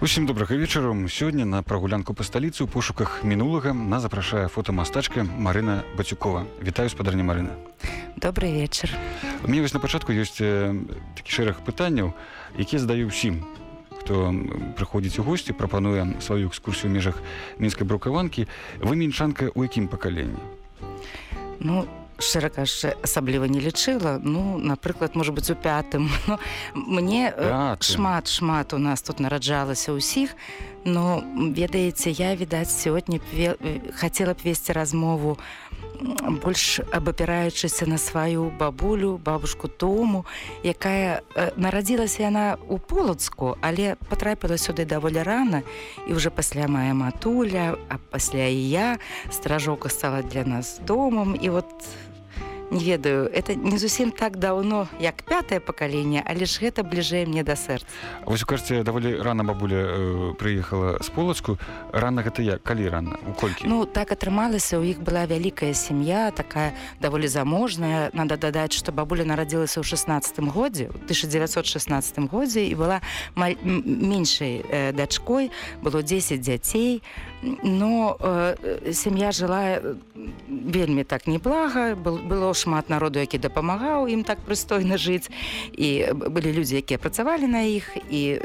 Усім добрага вечару сёння на прагулянку па сталіцы ў пошуках мінулага нас запрашае фотамастачка Марына Бацюкова. Вітаю спадарня Марына. Добрый вечар. У мяне вось на пачатку ёсць э, такі шэраг пытанняў, якія задаю ўсім хто прыходзіць у госці прапануе сваю экскурсію ў межах мінскай брукаванкі вы мінчанка ў якім пакаленні Ну шчыра кажучы асабліва не лічыла. Ну напрыклад можа быть у пятым. Ну, мне Пятым. шмат шмат у нас тут нараджалася ўсіх но ведаеце я відаць сёння ве- хацела б весці размову больш абапіраючыся на сваю бабулю бабушку тому якая э, нарадзілася яна у полацку але потрапіла сюды даволі рана і уже пасля моя матуля а пасля і я стражоўка стала для нас домом і вот не ведаю это не зусім так даўно як пятое пакаленне але ж гэта бліжэй мне да сэрца вось кажаце даволі рана бабуля э, прыехала з полацку рана гэта як? Калі рана? У колькі? Ну так атрымалася у іх была вялікая сям'я такая даволі заможная. Надо дадаць што бабуля нарадзілася ў 16 годзе у 1916 годзе і была маль- меншай э, дачкой было 10 дзяцей но э, сям'я жыла вельмі так неблага. Был, было шмат народу які дапамагаў ім так прыстойна жыць. І былі людзі якія працавалі на іх. І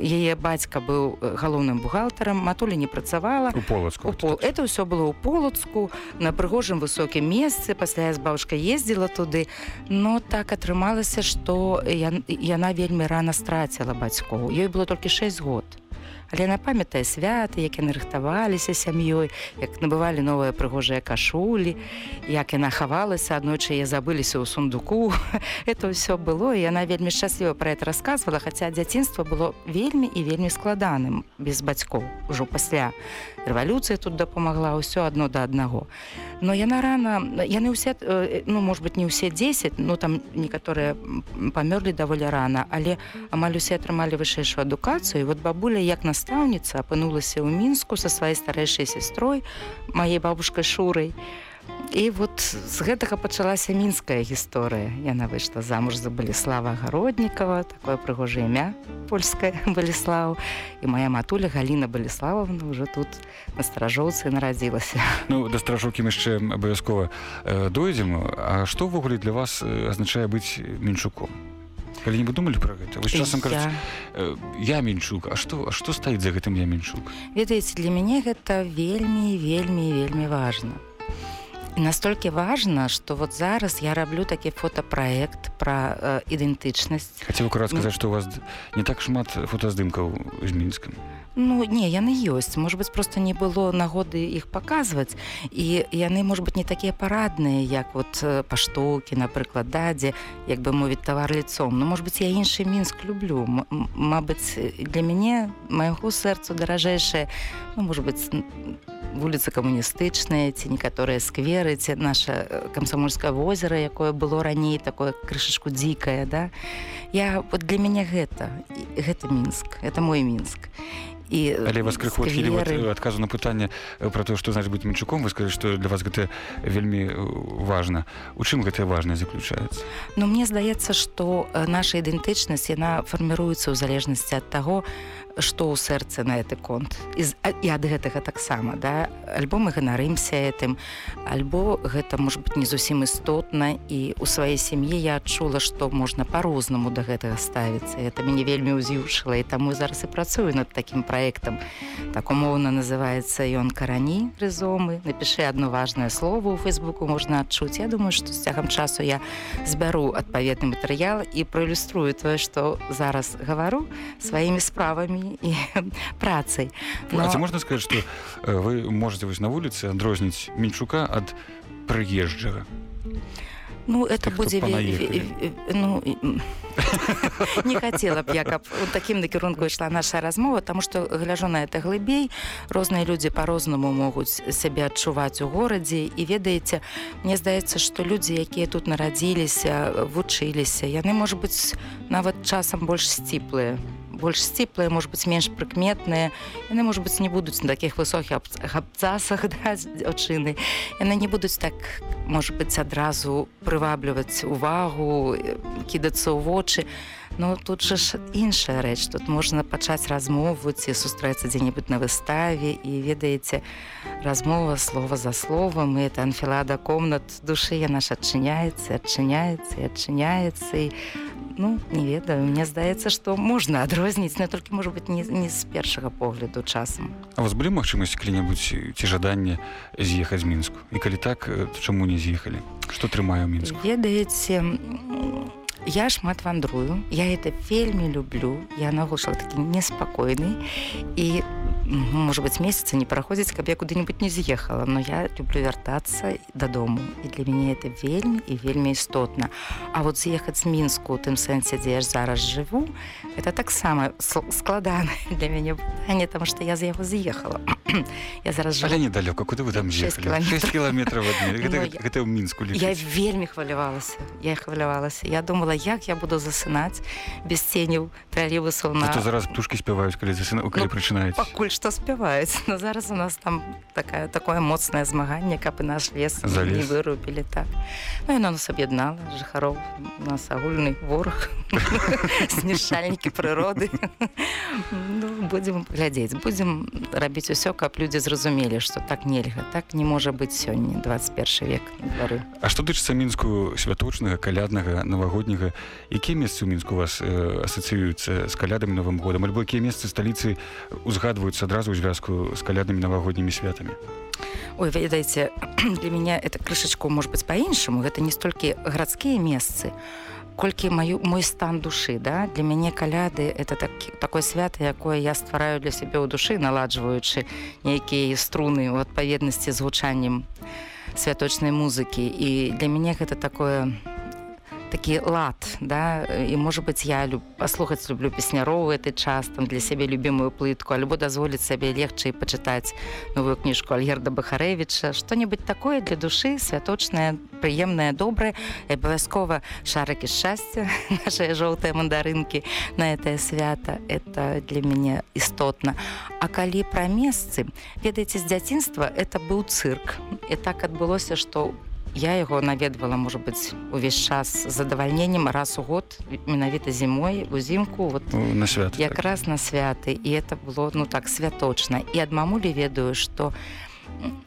яе бацька быў галоўным бухгалтарам. Матуля не працавала. У полацку У пол... это ўсё было ў полацку на прыгожым высокім месцы. Пасля я з бабушкай ездзіла туды. Но так атрымалася што я... яна вельмі рана страціла бацькоў. Ёй было толькі 6 год але яна памятае святы як яны рыхтаваліся сям'ёй як набывалі новыя прыгожыя кашулі як яна хавалася аднойчы я забыліся ў сундуку. Это ўсё было і яна вельмі шчасліва пра это рассказывала хаця дзяцінства было вельмі і вельмі складаным без бацькоў ужо пасля рэвалюцыя тут дапамагла ўсё адно да аднаго но яна рана яны ўсе э, ну может быть не ўсе 10 ну там некаторыя памёрлі даволі рана але амаль усе атрымалі вышэйшую адукацыю. Вот бабуля як настаўніца апынулася ў мінску са сваёй старэйшай сястрой маей бабушкай шурай і вот з гэтага пачалася мінская гісторыя. Яна выйшла замуж за баліслава гароднікова такое прыгожае імя польская баліслаў і моя матуля галіна баліславовна уже тут на стражоўцы нарадзілася. Ну да стражоўкі мы яшчэ абавязкова э, дойдзем. А што ўвогуле для вас э, азначае быць мінчуком? Калі не вы думалі пра гэта? Вось часам Я- кажуць э, я мінчук. А што а што стаіць за гэтым я мінчук ведаеце для мяне гэта вельмі вельмі вельмі важна І настолькі важна што вот зараз я раблю такі фотапраект пра э, ідэнтычнасць хацеў акурат Ну. сказаць што у вас не так шмат фотаздымкаў з мінскам Ну не яны ёсць. Может быть просто не было нагоды іх паказваць і яны может быть не такія парадныя як вот э, паштоўкі напрыклад дадзе як бы мовіць тавар лицом. Ну может быть я іншы мінск люблю. М- Мабыць для мяне майго сэрцу даражэйшае ну может быть вуліца камуністычная ці некаторыя скверы ці наша э, камсамольскае возера якое было раней такое крышачку дзікае да. Я вот для мяне гэта І гэта мінск это мой мінск і але вас крыху адхілі скверы. адказу на пытанне э, пра тое што значит быць мінчуком вы сказалі што для вас гэта вельмі э, важна у чым гэтая важнасць заключаецца Ну мне здаецца што э, наша ідэнтычнасць яна фарміруецца ў залежнасці ад таго што ў сэрцы на гэты конт? І, і ад гэтага таксама да? Альбо мы ганарымся гэтым альбо гэта можа быть не зусім істотна і у сваёй сям'і я адчула што можна па-рознаму да гэтага ставіцца. Это мяне вельмі ўз'юшыла і таму зараз і працую над такім праектам. Так умоўна называецца ён карані рызомы напішы одно важное слово у фейсбуку можна адчуць. Я думаю што з цягам часу я збяру адпаведны матэрыял і праілюструю тое што зараз гавару сваімі справамі і працай Ну, а ці можна сказаць што э, вы можете вось на вуліцы адрозніць мінчука ад прыезджага Ну это хто будзе ну не хацела б я каб у такім накірунку ішла наша размова таму што гляжу на это глыбей розныя людзі по-рознаму могуць сябе адчуваць у горадзе і ведаеце мне здаецца што людзі якія тут нарадзіліся вучыліся яны можа быць нават часам больш сціплыя больш сціплыя может быть менш прыкметныя яны может быть не будуць на таких высокіх абцасах да, дзяўчыны яны не будуць так может быть адразу прывабліваць увагу э, кідацца ў вочы Ну тут же ж іншая рэч. Тут можна пачаць размову ці сустрэцца дзе-небудзь на выставе і ведаеце размова слова за словам і это анфілада комнат душы яна ж адчыняецца адчыняецца і адчыняецца і ну не ведаю мне здаецца што можна адрозніць но толькі можа быть не, не з першага погляду часам. А вас былі магчымасці калі-небудзь ці жаданне з'ехаць з мінску і калі так э, чаму не з'ехалі? Што трымае ў мінску? Ведаеце м, я шмат вандрую я это вельмі люблю я нагушала такі неспакойны і м, может быть месяца не праходзіць каб я куды-нибудь не з'ехала но я люблю вяртацца дадому і для мяне это вельмі і вельмі істотна А вот з'ехаць з мінску у тым сэнсе дзе я ж зараз жыву это таксама с- складана для мяне пытанне там што я з яго з'ехала я зараз Але жыву недалёка куды вы там Шэсць з'ехалі кіламетраў. кіламетраў гэта, Ну, гэта, гэта ў мінску Я лічыць. вельмі хвалявалася я хвалявалася я думала як я буду засынаць без ценяў тралівусаў А на то зараз птушкі спяваюць калі засына калі Ну, прачынаюць. пакуль што спяваюць но зараз у нас там такая такое моцнае змаганне каб і наш лес За не вырубілі так. Ну яно нас аб'яднала жыхароў у нас агульны вораг знішальнікі прыроды. Ну, будзем глядзець будзем рабіць усё каб людзі зразумелі што так нельга так не можа быць сёння 21 век на двары. А што тычыцца мінску святочнага каляднага навагодняга якія месцы ў мінску вас э, асацыююцца з калядамі новым годам альбо якія месцы сталіцы узгадваюцца адразу ў звязку з каляднымі навагоднімі святамі Ой, ведаеце, для меня это крышачку может быть по-іншаму. Гэта не столькі гарадскія месцы, колькі маю мой стан душы да? Для мяне каляды это так такое свята якое я ствараю для сябе ў душы наладжваючы нейкія струны у адпаведнасці з гучаннем святочнай музыкі і для мяне гэта такое такі лад да? І можа быть я люб паслухаць люблю песняроў гэты час там для сябе любімую плытку альбо дазволіць сабе легчэй пачытаць новую кніжку альгерда бахарэвіча што-небудзь такое для душы святочнае прыемнае добрае і абавязкова шарыкі шчасця нашыя жоўтыя мандарынкі на гэтае свята это для мяне істотна А калі пра месцы ведаеце з дзяцінства это быў цырк і так адбылося што у я яго наведвала можа быць увесь час задавальненнем раз у год менавіта зімой узімку вот на свят якраз на святы і это было ну так святочна і ад мамулі ведаю што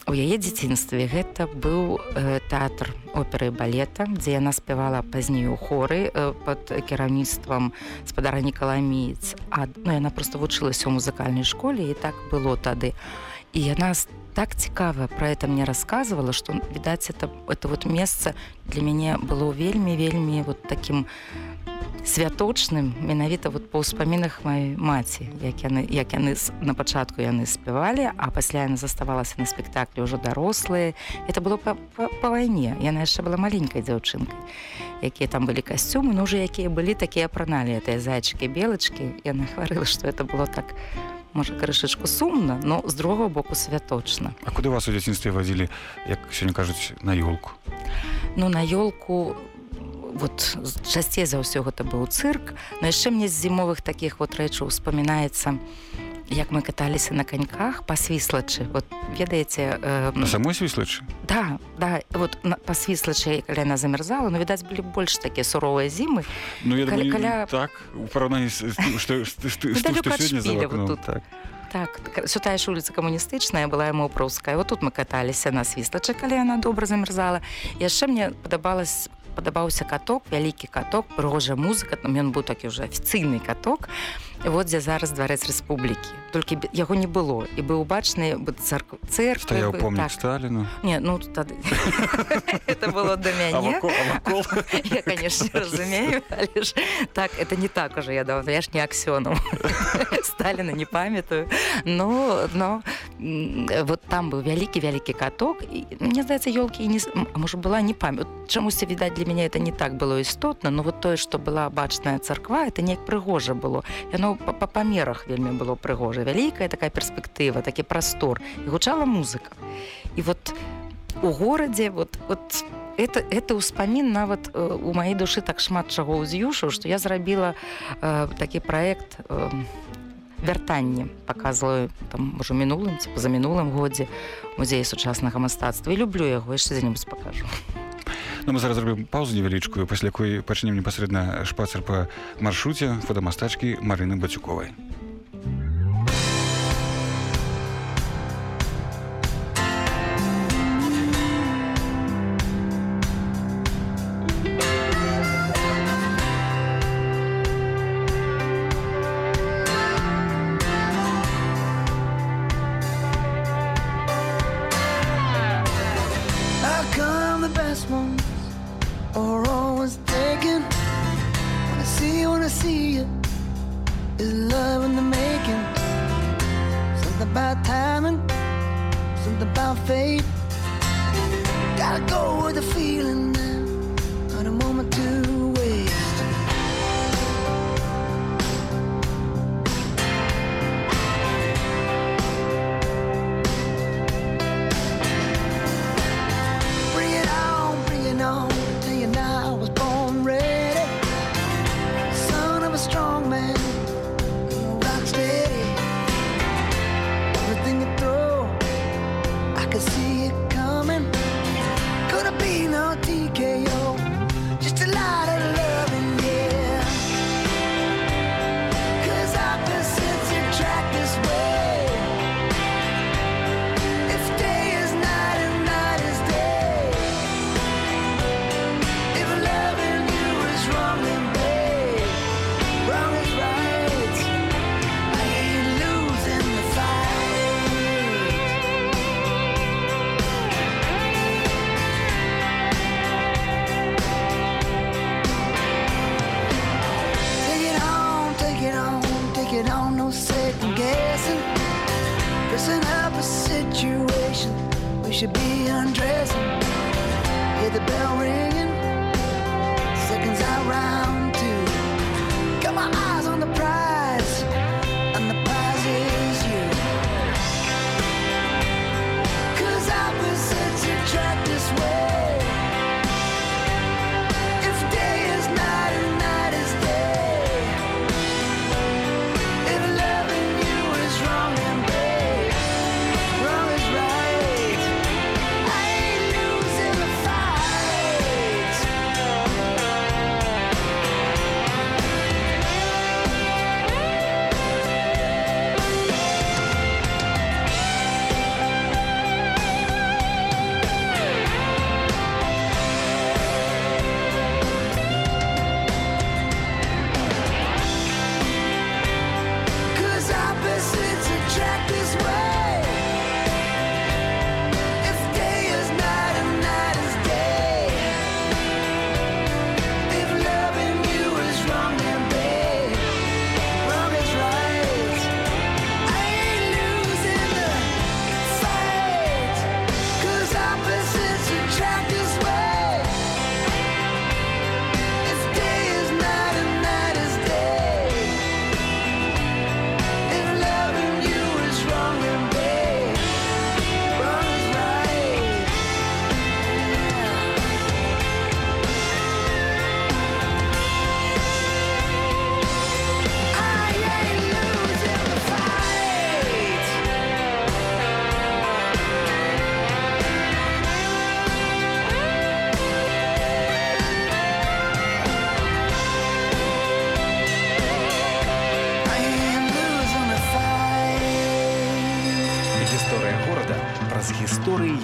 у яе дзяцінстве гэта быў э, тэатр оперы балета дзе яна спявала пазней у хоры э, под кіраўніцтвам спадара нікаламіец а ну, яна просто вучылася ў музыкальнай школе і так было тады і яна с- так цікава про это мне рассказывала что відаць это это вот месца для мяне было вельмі вельмі вот таким святочным менавіта вот па ўспамінах маёй маці як яны як яны на пачатку яны спявалі а пасля яна заставалася на спектаклі ўжо дарослыя. Это было па, па, па вайне яна яшчэ была маленькай дзяўчынкай якія там былі касцюмы ну уже якія былі такія апраналі гэтыя зайчыкі белачкі яна гаварыла что это было так можа крышачку сумна но з другого боку святочна А куды вас у дзяцінстве вадзілі як сёння кажуць на ёлку? Ну на ёлку вот часцей за ўсё гэта быў цырк но яшчэ мне з зімовых таких вот рэчаў успамінаецца як мы каталіся на каньках па свіслачы. Вот ведаеце э, на самой свіслачы? Да да. Вот на- па свіслачы каля яна замярзала но відаць былі больш такія суровыя зімы. Ну я Каля- думаю, каля- так у параўнанні што тым, Недалёка што ад сёння за шпіля вот вакном, тут. так. Так все тая ж улица камуністычная была яму пруская. Вот тут мы каталіся на свіслачы калі яна добра замярзала яшчэ мне падабалась падабаўся каток вялікі каток прыгожая музыка там ён быў такі уже афіцыйны каток вот дзе зараз дварэц рэспублікі. Толькі яго не было. І быў бачны царк церквы стаяў помнік так. сталіну. Не ну тады. Это было до а мяне я конечно разумею ж так это не так уже я давно я ж не аксёнам сталина не памятаю. Но но вот там быў вялікі вялікі каток і мне здаецца ёлкі не а можа была не памят чамусьці відаць для мяне это не так было істотна но вот тое что была бачная царква это неяк прыгожа было. Яно па, па памерах вельмі было прыгожа. Вялікая такая перспектыва такі прастор. І гучала музыка. І вот у горадзе вот вот это это ўспамін нават э, у маёй душы так шмат чаго ўз'юшаў што я зрабіла э, такі праект э, вяртанне. Паказваю там ужо мінулым за мінулым годзе музеі сучаснага мастацтва. І люблю яго яшчэ за-небудзь пакажу Ну, мы зараз зробім паузу невялічкую пасля якой пачнем непасрэдна шпацыр па маршруце фотамастачкі марыны бацюковай a situation, we should be undressing. Hear the bell ringing, seconds out round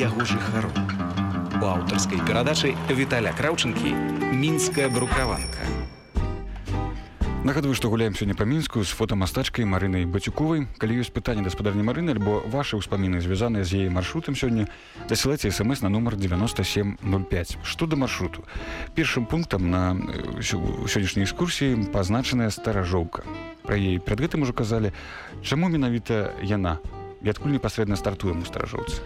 яго жыхару. У аўтарскай перадачы Віталя Краўчынкі мінская брукаванка. Нагадваю, што гуляем сёння па мінску з фотамастачкай Марынай Бацюковай. Калі ёсць пытанне гаспадарні Марыны альбо вашы ўспаміны звязаныя з яе маршрутам сёння, дасылайце смс на нумар 9705. Што да маршруту? Першым пунктам на э, сё- сённяшняй экскурсіі пазначаная старажоўка. Пра яе перад гэтым ужо казалі, чаму менавіта яна і адкуль непасрэдна стартуем у старажоўцы.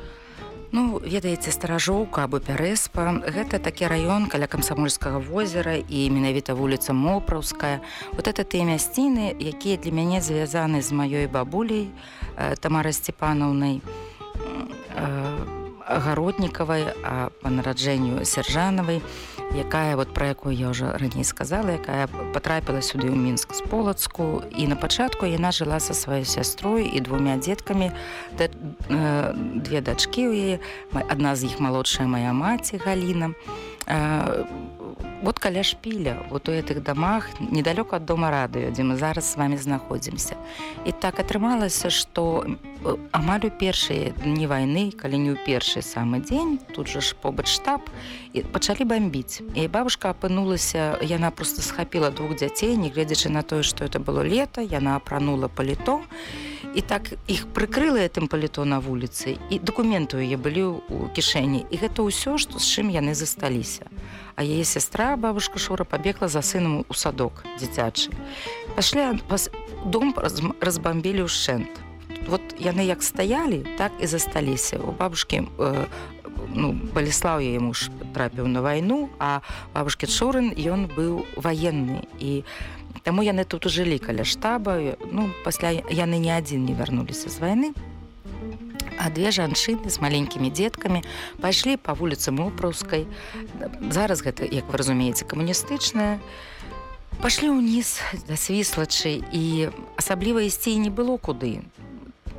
Ну ведаеце старажоўка або пярэспа. Гэта такі раён каля камсамольскага возера і менавіта вуліца мопраўская. Вот это тыя мясціны якія для мяне звязаны з маёй бабуляй э, тамара сцепанаўнай М, э, а па нараджэнню сяржанавай якая вот пра якую я ўжо раней сказала якая патрапіла сюды ў мінск з полацку. І на пачатку яна жыла са сваёй сястрой і двумя дзеткамі. Да, э, две дачкі ў яе адна з іх малодшая моя маці галіна. э, вот каля шпіля вот у гэтых дамах недалёка ад дома радыё дзе мы зараз з вами знаходзімся і так атрымалася што э, амаль у першыя дні вайны калі не ў першы самы дзень тут жа ж побач штаб і пачалі бомбіць і бабушка апынулася яна просто схапіла двух дзяцей нягледзячы на тое што это было лета яна апранула паліто і так іх прыкрыла гэтым паліто на вуліцы і дакументы яе былі ў кішэні і гэта ўсё што з чым яны засталіся а яе сястра бабушка шура пабегла за сынам у садок дзіцячы пашлі пас... дом раз- разбамбілі ўшчэнт вот яны як стаялі так і засталіся у бабушкі э, ну баліслаў яе муж трапіў на вайну а бабушкі чорын ён быў ваенны і таму яны тут ужылі каля штаба. Ну пасля яны не адзін не вярнуліся з вайны. А две жанчыны з маленькімі дзеткамі пайшлі па вуліцы мопраўскай зараз гэта як вы разумееце камуністычная пашлі ўніз да свіслачы і асабліва ісці і не было куды.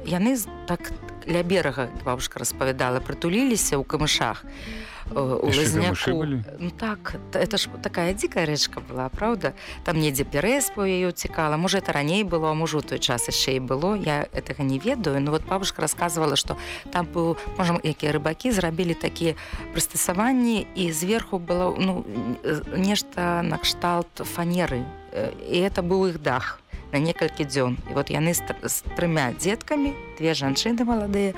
Яны так ля берага бабушка распавядала прытуліліся ў камышах. э, у Яшчэ камышы лазняку ну так это ж такая дзікая рэчка была праўда там недзе пярэспа яе цікала можа это раней было можа у той час яшчэ і было. Я гэтага не ведаю. Ну вот бабушка рассказывала что там быў можа якія рыбакі зрабілі такія прыстасаванні і зверху было ну э, нешта накшталт фанеры. Э, і это быў іх дах на некалькі дзён. І вот яны з, тр- з трымя дзеткамі две жанчыны маладыя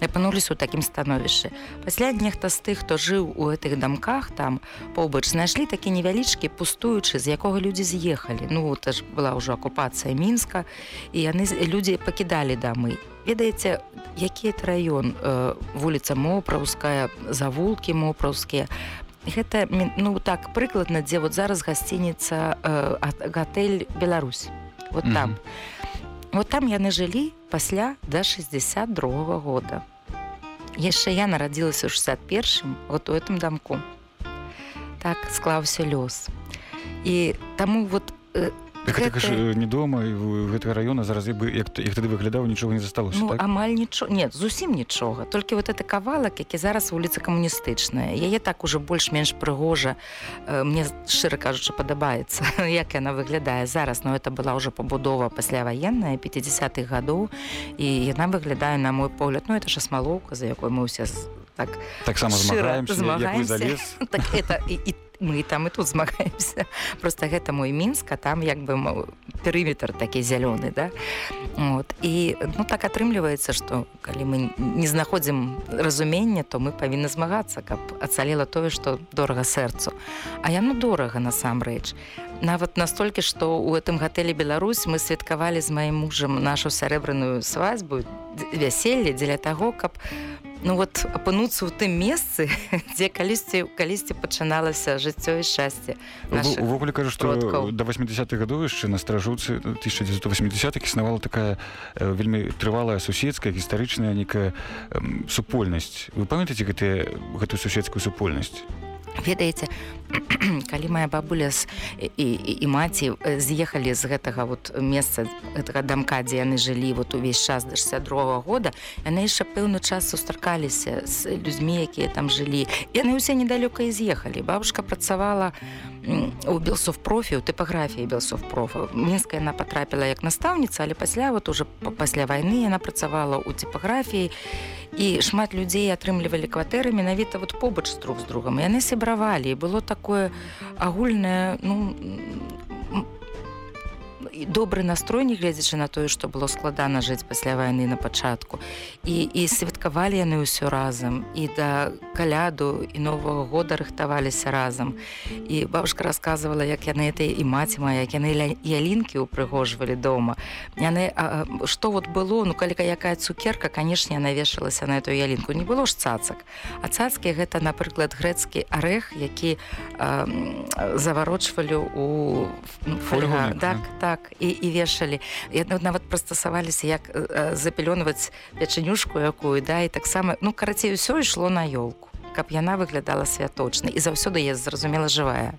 апынуліся ў такім становішчы. Пасля нехта з тых хто жыў у гэтых дамках там побач знайшлі такі невялічкі пустуючы з якога людзі з'ехалі. Ну это ж была ўжо акупацыя мінска і яны людзі пакідалі дамы. Ведаеце які это раён? Э, вуліца мопраўская завулкі мопраўскія. Гэта мін- ну так прыкладна дзе вот зараз гасцініца э, ат- гатэль Беларусь вот Мгм. там вот там яны жылі пасля да 62 -го года. Яшчэ я нарадзілася ў 61 вот у этом дамку так склаўся лёс. І таму вот Так гэта ж Гэта- э, не дома і гэтага раёна зараз бы як, як тады выглядаў нічога не засталося Ну, так? амаль нічого нет зусім нічога толькі вот это кавалак які зараз вуліца камуністычная яе так уже больш-менш прыгожа мне шчыра кажучы падабаецца як яна выглядае зараз. Но это была ўжо пабудова пасляваенная 50-х гадоў і яна выглядае на мой погляд ну это ж асмалоўка за якой мы ўсе з- так таксама шчыра змагаемся як вы змагаемся. залез так это і, і мы там і тут змагаемся. Просто гэта мой мінска там як бы перыметр такі зялёны да? Вот. І ну так атрымліваецца что калі мы не знаходзім разумення то мы павінны змагацца каб ацалела тое что дорага сэрцу. А яно дорага насамрэч. Нават настолькі што у гэтым гатэлі Беларусь мы святкавалі з маім мужам нашу сярэбраную свадьбу вяселле дзеля таго каб ну вот апынуцца ў тым месцы дзе калісьці калісьці пачыналася жыццё і шчасце увогуле кажа што продкаў. да 80-х гадоў яшчэ на стражуцы 1980-х існавала такая э, вельмі трывалая суседская гістарычная некая эм, супольнасць вы памятаеце гэтыя гэтую суседскую супольнасць ведаеце калі моя бабуля з і, і, і маці э, з'ехалі з гэтага вот месца гэтага дамка дзе яны жылі вот увесь час да 62 -го года яны яшчэ пэўны час сустракаліся з людзьмі якія там жылі. Яны ўсе недалёка і з'ехалі. Бабушка працавала у белсовпрофі у тыпаграфіі белсовпрофа. Мінска яна потрапіла як настаўніца але пасля вот уже па- пасля вайны яна працавала у тыпаграфіі і шмат людзей атрымлівалі кватэры менавіта вот побач друг з другом яны сябравалі. Было такое агульнае ну добры настрой не гледзячы на тое што было складана жыць пасля вайны на пачатку і і святкавалі яны ўсё разам і да каляду і нового года рыхтаваліся разам і бабушка рассказывала як яны это і маці мая як яны ялінкі упрыгожвалі дома. Яны а, што вот было ну калі якая цукерка канешне яна вешалася на эту ялінку не было ж цацак. А цацкі гэта напрыклад грэцкі арэх які а, заварочвалі у ну, фольга так да. так і, і вешалі і нават прыстасаваліся як э, запілёнваць пячанюшку якую да і таксама ну карацей усё ішло на ёлку каб яна выглядала святочнай і заўсёды я зразумела жывая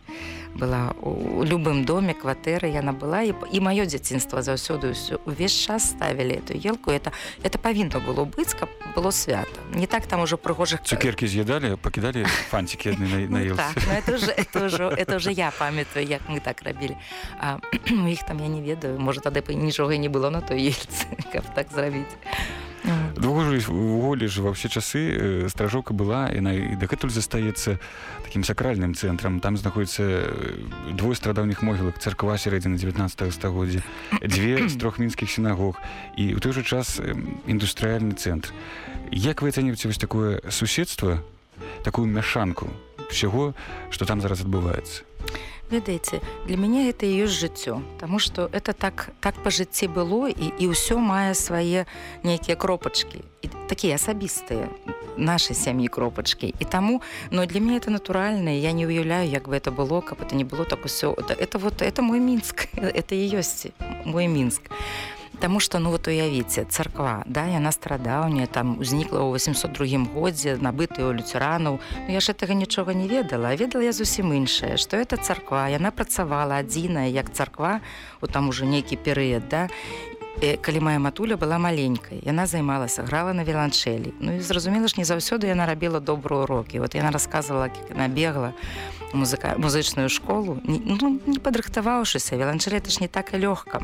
была. У любым доме кватэры яна была. І, і маё дзяцінства заўсёды ўсё увесь час ставілі эту елку. Это это павінна было быць каб было свята не так там ужо прыгожых цукеркі з'ядалі пакідалі фанцікі на, на Ну, так, ну, это уже это уже это уже я памятаю як мы так рабілі а у іх там я не ведаю можа тады нічога не было на той ельцы каб так зрабіць Вот. Двуголі ж ва ўсе часы э, стражоўка была яна і дагэтуль застаецца такім сакральным цэнтрам там знаходіцца э, двое страдаўніх могілак царква сярэдзіны 19 стагоддзя дзве з трох мінскіх сінагог і ў той жа час э, індустрыяльны цэнтр як вы ацэньваеце вось такое суседства такую мяшанку всего что там зараз адбываецца ведаеце для мяне это і ёсць жыццё Таму што это так так па жыцці было і і ўсё мае свае нейкія кропачкі і такія асабістыя нашай сям'і кропачкі і таму но для мяне это натуральна я не уяўляю як бы это было каб это не было так усё это, это вот это мой мінск это і ёсць мой мінск Таму што ну вот уявіце царква да яна старадаўняя там узнікла ў 802 годзе набытыя ў люцеранаў ну, я ж гэтага нічога не ведала а ведала я зусім іншае што это царква яна працавала адзіная як царква у там уже нейкі перыяд да. Э, калі моя матуля была маленькай яна займалася грала на віланчэлі Ну і зразумела ж не заўсёды яна рабіла добрыя урокі вот яна рассказывала як яна бегла музыка музычную школу не, ну, не падрыхтаваўшыся віланчэлі это ж не так і лёгка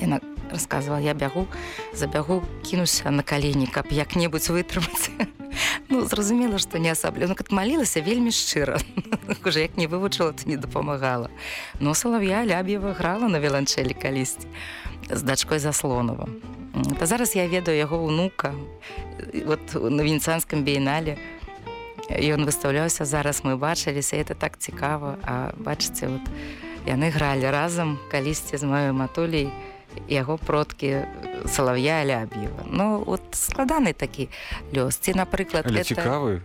яна рассказывала я бягу забягу кінуся на калені каб як-небудзь вытрымаць ну зразумела што не асаблю ну, малілася вельмі шчыра. Уже як не вывучыла то не дапамагала но салавя ляб'ева грала на віланчэлі калісьці з дачкой заслонова та зараз я ведаю яго унука вот на венецанском біенале ён выстаўляўся зараз мы бачыліся это так цікава а бачыце вот яны гралі разам калісьці з маёй матулей яго продкі салавя ляб'ева ну вот складаны такі лёс ці напрыклад это... цікавы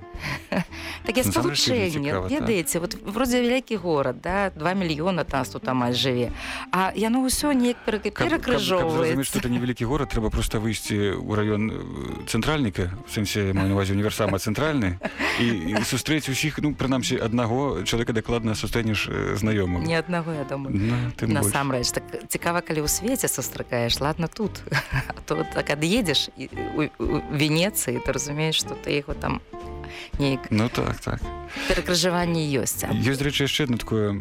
таке Насамрэч, вельмі спалучэнне цікава, так. ведаеце вот вроде вялікі горад да 2 мільёна нас тут амаль жыве а яно ўсё неяк перакрыжоўваецца что это невялікі горад трэба просто выйсці ў раён цэнтральніка в сэнсе маю на увазе універсама цэнтральны і, і сустрэць усіх ну прынамсі аднаго чалавека дакладна сустрэнеш знаёмым не аднаго я думаю. Ну, насамрэч так цікава калі ў свеце сустракаеш ладно тут. А то так ад'едзеш і у, у венецыі ты разумееш што ты яго там неяк ну так так. Перакрыжаванне ёсць ёсць рэчы яшчэ одно такое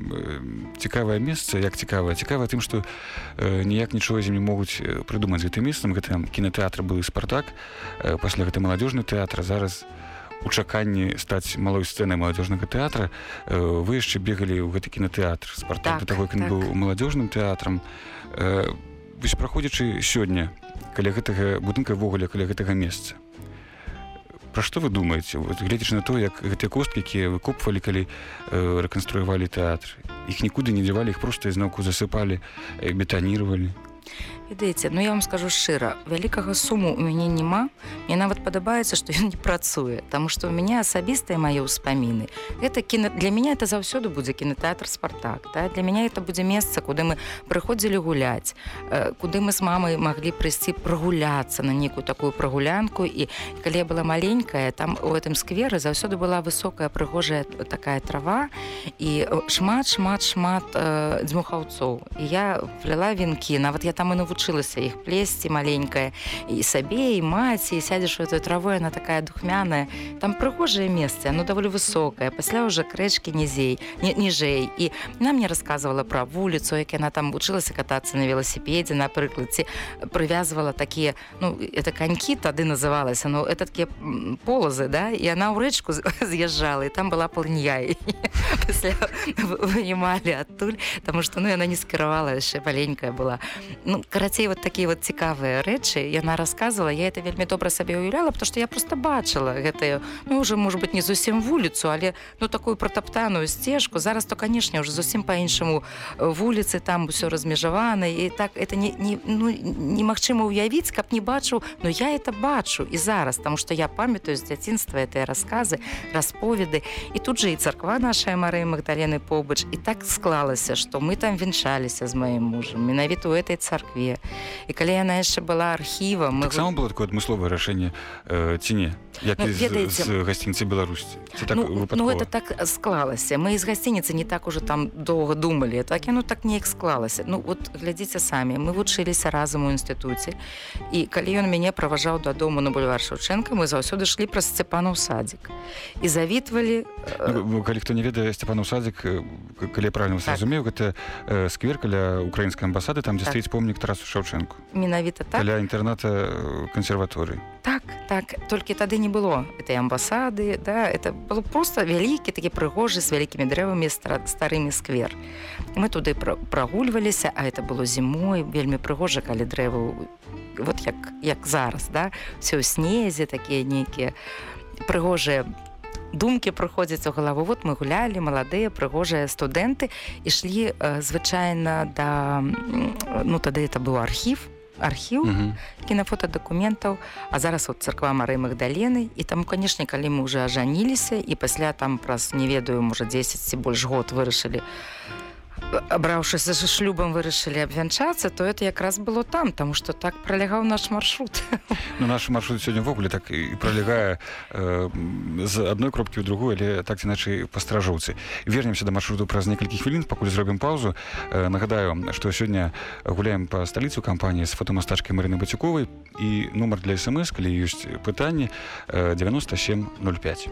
цікавае месца як цікавае. Цікава тым што э, ніяк нічога з ім не могуць э, прыдумаць гэтым месцам. Гэта кінотэатр быў спартак э, пасля гэта маладзёжны тэатр зараз у чаканні стаць малой сцэнай маладзёжнага тэатра вы яшчэ бегалі ў гэты кінотэатр спартак Так, таго так. быў маладзёжным тэатрам. Вось праходзячы сёння каля гэтага будынка ввогуле каля гэтага месца Пра што вы думаеце вот, гледзячы на то як гэтыя косткі якія выкопвалі калі э, рэканструявалі тэатр іх нікуды не дзявалі іх проста ізноўку засыпалі э, бетанировали ведаеце ну я вам скажу шчыра вялікага суму у мяне няма. Мне нават падабаецца што ён не працуе Таму што у мяне асабістыя мае ўспаміны. Это кіно для мяне это заўсёды будзе кінотэатр спартак да? для мяне это будзе месца куды мы прыходзілі гуляць э, куды мы з мамай маглі прыйсці прагуляцца на нейкую такую прагулянку. І калі я была маленькая там у гэтым скверы заўсёды была высокая прыгожая такая трава і э, шмат шмат шмат э, дзьмухаўцоў і я пляла вінкі. Нават я там і навучылася іх плесці маленькая. І сабе і маці і сядзеш у этой травой она такая духмяная. Там прыгожае месца оно даволі высокае пасля уже крэчкі нізей не, ніжэй і она мне рассказывала пра вуліцу як яна там вучылася катацца на веласіпедзе напрыклад ці прывязвала такія ну это канькі тады называлася но это такія полозы да і она ў рэчку з'язджала і там была вы- вынімалі адтуль потому что ну яна не скіравала яшчэ маленькая была. Ну карацей вот такія вот цікавыя рэчы яна рассказывала. Я это вельмі добра сабе уяўляла потому что я просто бачыла гэтую ну уже может быть не зусім вуліцу але ну такую протаптаную сцежку зараз то канешне уже зусім по-іншаму э, вуліцы там усё размежавана і так это не, не ну немагчыма ўявіць каб не бачыў но я это бачу і зараз там что я памятаю з дзяцінства гэтыя расказы расповеды. І тут же і царква нашая Марыі Магдалены побач. І так склалася што мы там вянчаліся з маім мужам менавіта ў этой царкве і калі яна яшчэ была архівам мы таксама было такое адмысловае рашэнне э, ці не як Ну, і з, ведаеце- з гасцініцы беларусці ці так ну, выпадкова ну это так склалася мы з гасцініцы не так уже там доўга думалі так яно так неяк склалася ну вот глядзіце самі мы вучыліся разам у інстытуце і калі ён мяне праважаў дадому на бульвар шаўчэнка мы заўсёды шлі праз сцепанаў садзік і завітвалі Ну, бо калі хто не ведае сцяпанаў садзік э, калі я правильно Так. зразумеў гэта э, сквер каля украінскай амбасады там дзе Так. стаіць помнік тарасу шаўчэнку менавіта так? Каля інтэрната э, кансерваторыі Так, так, толькі тады не было этой амбасады, да, это было просто вялікі такі прыгожы з вялікімі дрэвамі стара, старымі сквер. Мы туды пра- прагульваліся, а это было зімой, вельмі прыгожа, калі дрэвы вот як, як зараз, да, все ў снезе такія нейкія прыгожыя думкі прыходзяць у галаву вот мы гулялі маладыя прыгожыя студэнты ішлі э, звычайна да ну тады это быў архів архіў Мгм. кінафотадакументаў а зараз вот царква мары магдалены і там канешне калі мы уже ажаніліся і пасля там праз не ведаю можа 10 ці больш год вырашылі абраўшыся за шлюбам вырашылі абвянчацца то это якраз было там тому что так пролягаў наш маршрут. Ну, наш маршрут сёння ўвогуле так і пралягае э, з адной кропкі ў другую але так іначай па стражоўцы вернемся да маршруту праз некалькі хвілін пакуль зробім паўзу э, нагадаю што сёння гуляем па сталіцу кампаніі з фотамастачкай марыны бацюковай. І нумар для смс калі ёсць пытанні э, 9705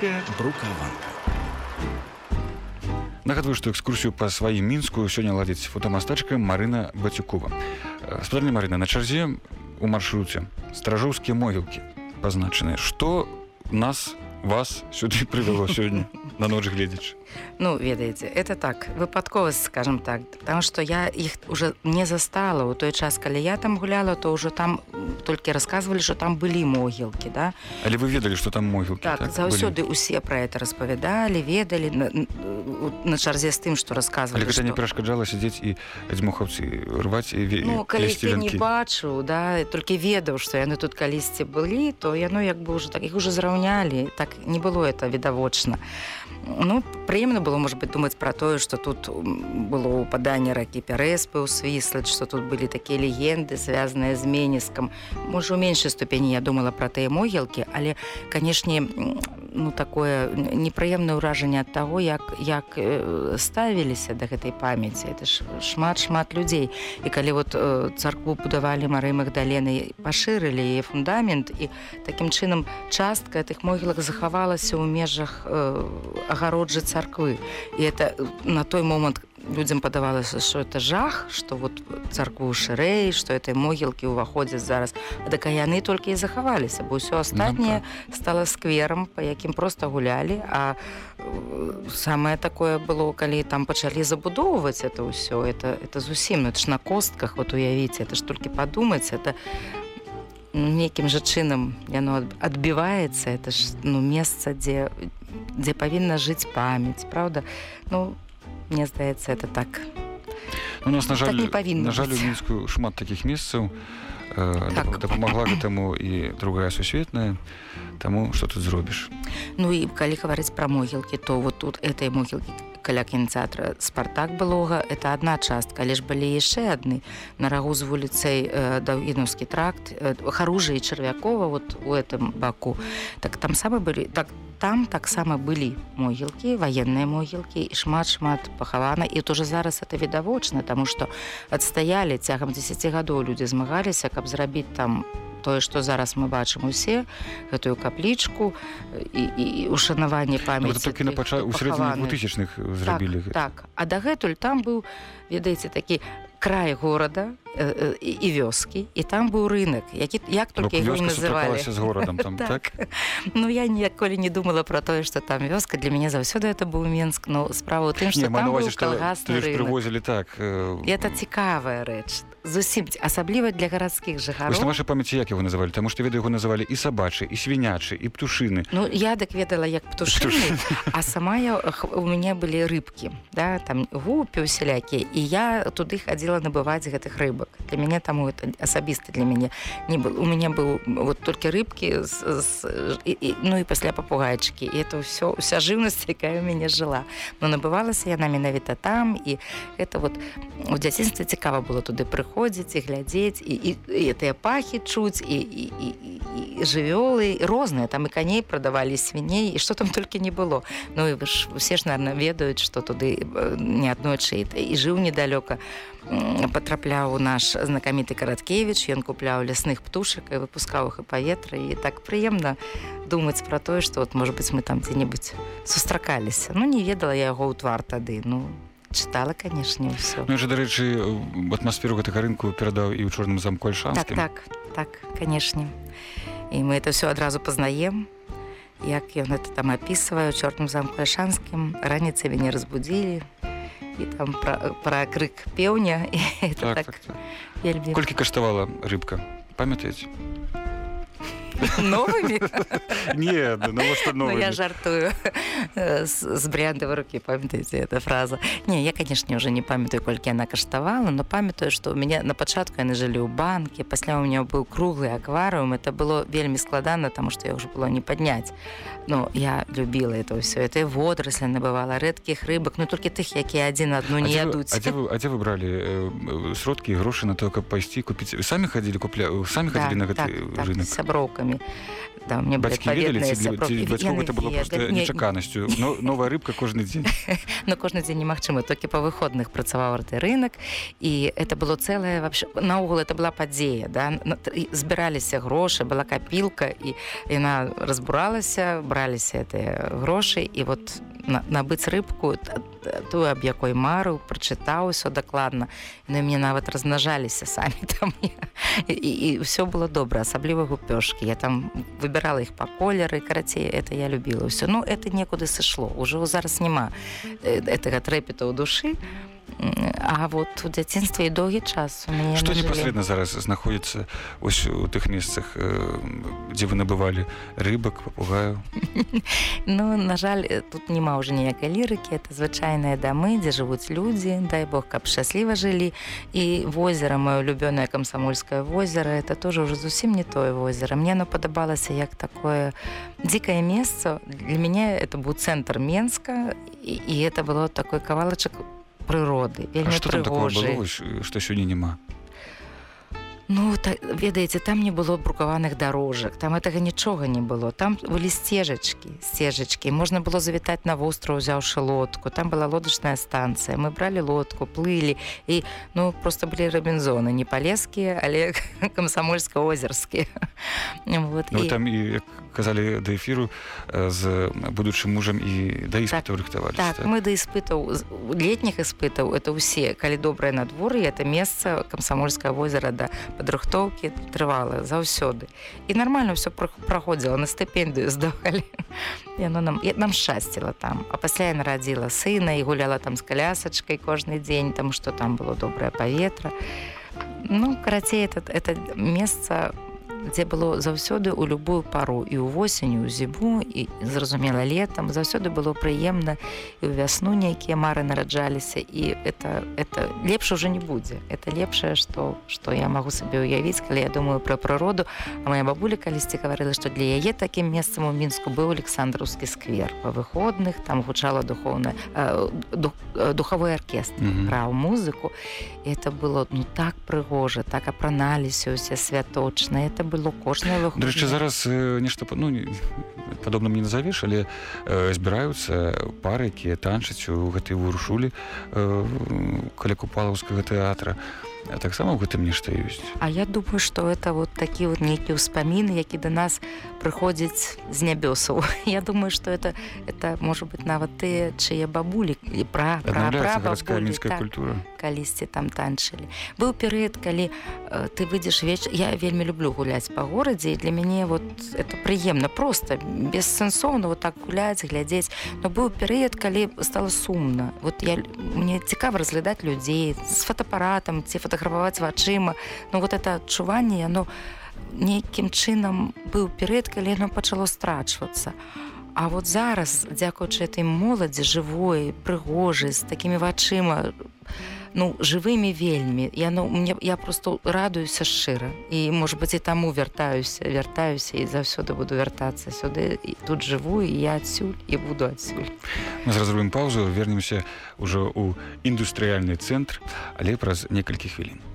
мінская брукаванка Нагадваю, што экскурсію па сваім мінску сёння ладзіць фотамастачка Марына Бацюкова. Э, Спадарня Марына, на чарзе у маршруце стражоўскія могілкі пазначаныя. Што нас вас сюды прывяло сёння на ноч гледзячы? Ну, ведаеце, это так, выпадковасць, скажем так, потому что я іх уже не застала у той час, калі я там гуляла, то ўжо там толькі расказвалі, што там былі могілкі, да? Але вы ведалі, што там могілкі Так, так заўсёды усе пра это распавядалі, ведалі на, на- чарзе з тым, што расказвалі. гэта не што- перашкаджала сядзець і дзьмухаўцы рваць і ве- Ну, калі ты не бачыў да толькі ведаў што яны тут калісьці былі то яно як бы уже так іх уже зраўнялі так не было это відавочна ну прыемна было может быть думаць пра тое что тут было упаданне ракі пярэспы ў свіслаць что тут былі такія легенды звязаныя з менескам можа у меншай ступені я думала пра тыя могілкі але канешне ну такое непрыемнае ўражанне ад таго як як э, ставіліся да гэтай памяці это ж шмат шмат людзей і калі вот э, царкву будавалі мары магдалены пашырылі яе фундамент і такім чынам частка тых могілак захавалася ў межах э, агароджы царквы і это э, на той момант людзям падавалася что это жах что вот царкву шырэй что этой могілкі ўваходзяць зараз. Так а яны толькі і захаваліся бо ўсё астатняе стала скверам па якім просто гулялі а э, самае такое было калі там пачалі забудоўваць это ўсё это это зусім это ж на костках вот уявіце это ж толькі падумаць это нейкім жа чынам яно ад- адбіваецца это ж ну месца дзе дзе павінна жыць памяць правда ну мне здаецца это так Ну, У нас на жаль, Так не павінна на жаль у быць. мінску шмат такіх месцаў э, Так. дап- дапамагла гэтаму і другая сусветная таму што тут зробіш Ну і калі гаварыць пра могілкі то вот тут этой могілкі каля кіноцэатра спартак былога это адна частка ж былі яшчэ адны на рагу з вуліцай э, даўгінаўскі тракт э, харужа і чарвякова вот у этом баку. Так там сама былі так там таксама былі могілкі ваенныя могілкі і шмат шмат пахавана. І тоже зараз это відавочна тому что адстаялі цягам 10 гадоў людзі змагаліся каб зрабіць там тое што зараз мы бачым усе гэтую каплічку і, і, ушанаванне Ну, памяці гэта толькі на пача... у сярэдзіне. 2000-х зрабілі так, так а дагэтуль там быў ведаеце такі край горада і, вёскі і там быў рынок які як Ну, толькі яго не называлі. з горадам там так, Так. ну я ніколі не думала про тое что там вёска. Для мяне заўсёды это быў Менск но справа ў тым што прывозілі так это цікавая рэч. Зусім асабліва для гарадскіх Вось на жыхароў вашай памяці як яго называлі? Таму што ведаю яго называлі і сабачы і свінячы і птушыны. Ну я дык ведала як птушыны а сама я у мяне былі рыбкі да там гупі усялякія. І я туды хадзіла набываць гэтых рыбак для мяне таму это асабіста для мяне не был у мяне быў вот толькі рыбкі з, з, і, і, ну і пасля папугайчыкі і это ўсё уся жыўнасць якая ў мяне жыла но набывалася яна менавіта там. І это вот у дзяцінстве цікава было туды прыходзіць і глядзець і, і, і тыя пахі чуць і, і, і, і, і жывёлы розныя. Там і каней прадавалі свіней і што там толькі не было. Ну і вы ж усе ж наверное ведаюць што туды э, не аднойчы і, і жыў недалёка м, патрапляў у наш знакаміты караткевич ён купляў лясных птушак і выпускаў іх у паветра і так прыемна думаць пра тое што вот может быть мы там дзе-небудзь сустракаліся ну не ведала я яго ў твар тады ну чытала канешне ўсё Ну, же, дарэчы атмасферу гэтага рынку перадаў і ў чорным замку так альшанскім так так канешне і мы это все адразу пазнаем як ён это там опісвае у чорным замку альшанскім раніцай мяне разбудзілі і там пра, пра крык пеўня так, так, так, так. вельмі колькі каштавала рыбка? Памятаеце новымі не ну, во што Ну, я новымі. жартую. Э, з, з бряндавай рукі памятаеце эта фраза не я конечно уже не памятаю колькі яна каштавала но памятаю что у мяне на пачатку яны жылі ў банке пасля у меня быў круглы акварыум это было вельмі складана тому что я уже было не падняць но я любила это ўсё это водраслі набывала рэдкіх рыбак ну толькі тых якія адзін адну А не ядуць а дзе вы, а дзе вы бралі э, э, сродкі і грошы на то каб пайсці купіць Вы самі хадзілі купля самі хадзілі на гэты так, так, рынок? з сяброўкамі да, у мне бацькі ведалі бацькоў гэта было ведалі. Не, нечаканасцю но новая рыбка кожны дзень но кожны дзень немагчыма толькі па выходных працаваў арты рынок. І это было цэлае вообще наогул это была падзея да. На- збіраліся грошы была капілка і яна разбуралася браліся гэтыя грошы і вот на- набыць рыбку т- т- тую аб якой марыў прачытаў усё дакладна яны мне нават размнажаліся самі там. І, і, і все было добра асабліва гупёшкі я там выбірала іх па колеры карацей это я любіла ўсё ну это некуды сышло ўжо зараз няма э, гэтага трэпета ў душы М, а вот у дзяцінстве і доўгі час у мяне што непасрэдна зараз знаходзіцца ось у тых месцах дзе вы набывалі рыбак папугаю? Ну на жаль тут няма ўжо ніякай лірыкі это звычайныя дамы дзе жывуць людзі дай бог каб шчасліва жылі. І возера маё любёнае камсамольскае возера это тоже ўжо зусім не тое возера. Мне оно падабалася як такое дзікае месца. Для мяне это быў цэнтр менска і, і это было такой кавалачак прыроды вельмі прыгожы што сёння няма Ну так ведаеце там не было брукаваных дарожак там гэтага нічога не было. Там былі сцежачкі сцежачкі можна было завітаць на востраў узяўшы лодку. Там была лодачная станцыя мы бралі лодку плылі і ну просто былі рабінзоны не палескія але камсамольска-озерскія вот, Ну, і... там і як казалі да эфіру э, з будучым мужам і да іспытаў рыхтаваліся Так, мы да іспытаў летніх іспытаў это ўсе калі добрае надвор'е это месца камсамольскае возера да падрыхтоўкі трывала заўсёды. І нармальна ўсё праходзіла на стыпендыю здавалі. Яно нам нам шчасціла там. А пасля я нарадзіла сына і гуляла там з калясачкай кожны дзень там што там было добрае паветра. Ну карацей это это месца дзе было заўсёды ў любую пару і ў восень у зіму і зразумела летом. Заўсёды было прыемна і ў вясну нейкія мары нараджаліся і это это лепш уже не будзе это лепшае что что я магу сабе ўявіць калі я думаю про прыроду а моя бабуля калісьці гаварыла што для яе такім месцам у мінску быў александраўскі сквер. Па выходных там гучала духовна духовой оркестр Мгм. граў музыку. І это было ну так прыгожа так апраналіся ўсе святочна это было кожнае Дарэчы зараз нешта ну, падобным не назавеш але э, збіраюцца пары якія танчаць у гэтай вырушулі э, каля купалаўскага тэатра. А таксама ў гэтым нешта ёсць А я думаю что это вот такі вот нейкі ўспамін які да нас прыходзіць з нябёсаў Я думаю что это это может быть нават тыя чые бабулі і пра пра аднаўляецца гарадская прабабулі, мінская так, культура. калісьці там танчылі быў перыяд калі э, ты выйдзеш веч я вельмі люблю гуляць па горадзе і для мяне вот это прыемна просто бессэнсоўна вот так гуляць глядзець но быў перыяд калі стало сумна вот я мне цікава разглядаць людзей з фотоапаратам ці фотаграфаваць вачыма. Ну вот это адчуванне яно нейкім чынам быў перыяд калі яно пачало страчвацца. А вот зараз дзякуючы этой моладзі жывой прыгожай з такімі вачыма ну жывымі вельмі. Яно мне я просто радуюся шчыра і может быть і таму вяртаюся вяртаюся і заўсёды буду вяртацца. Сюды і тут жыву і я адсюль і буду адсюль. Мы зараз зробім паўзу вернемся ўжо ў індустрыяльны цэнтр але праз некалькі хвілін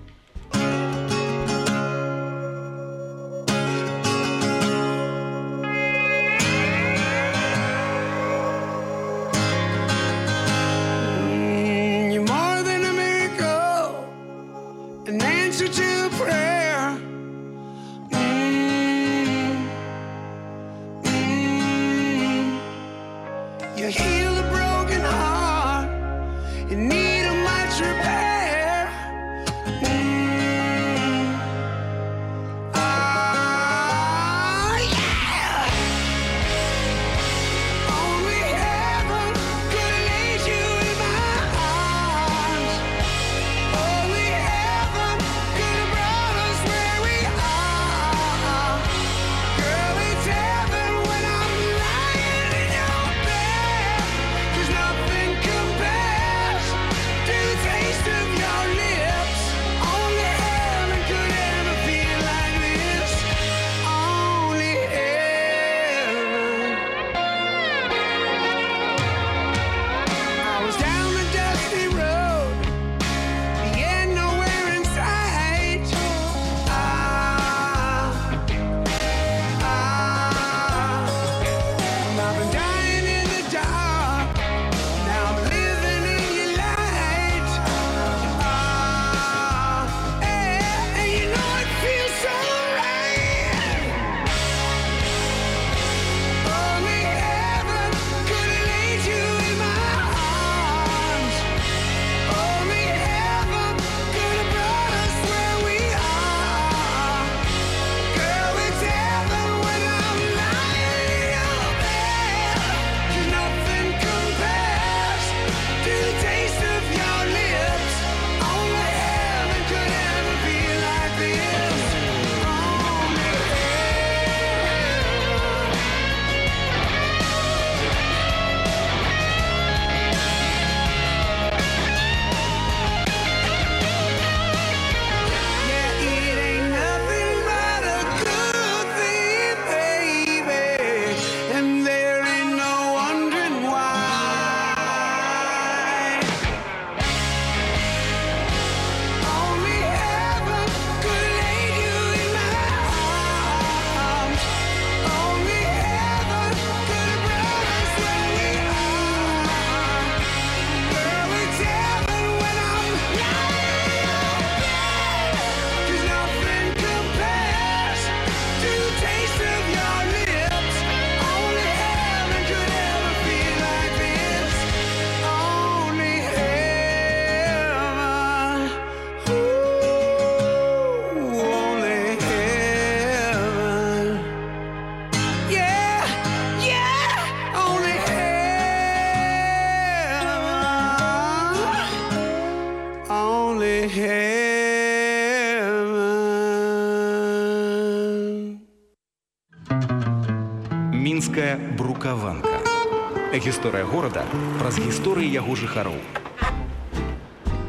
Гісторыя горада праз гісторыі яго жыхароў.